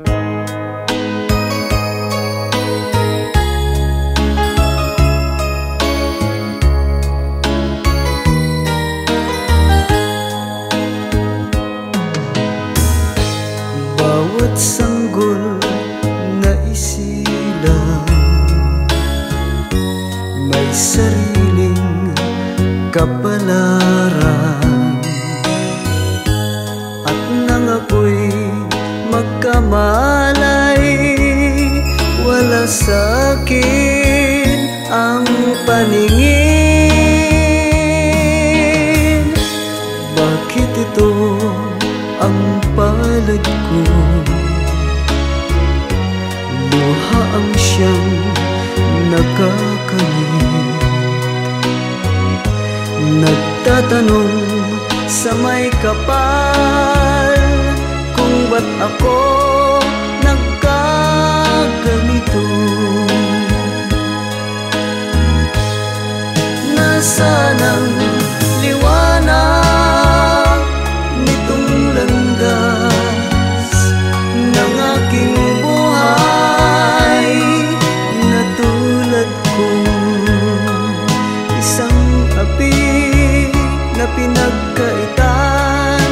Bawat sanggol na isilang May sariling kapalaran magkamalay Wala sa akin ang paningin. Bakit ito ang palad ko? Luha ang siyang nakakamit Nagtatanong sa may kapal ba't ako nagkaganito. Nasaan ang liwanag nitong landas ng aking buhay na tulad kong isang api na pinagkaitan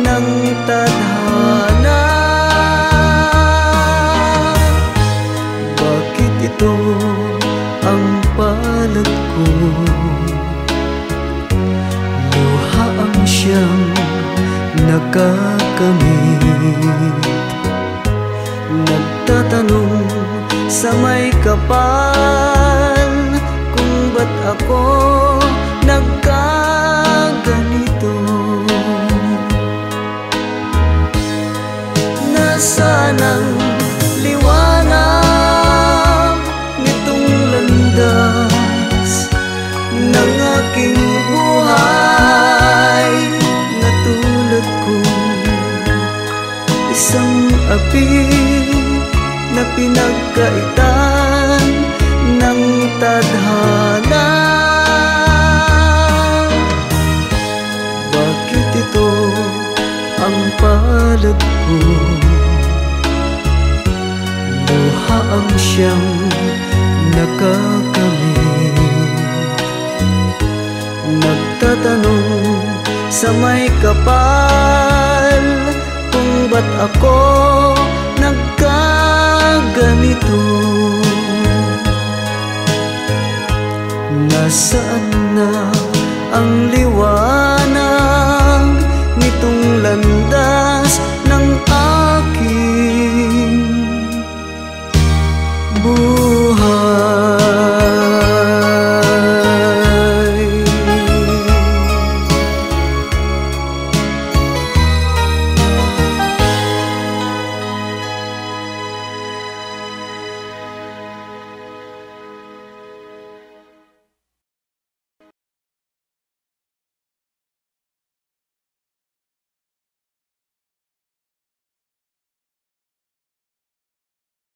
ng tadhana Bakit ito ang palad ko? Luha ang siyang nakakamit Nagtatanong sa may kapal Kung ba't ako nagkaganito Nasaan ang isang api na pinagkaitan ng tadhana Bakit ito ang palad ko? Luha ang siyang nakakamit Nagtatanong sa may kapal ba't ako nagkaganito? Nasaan na ang liwanag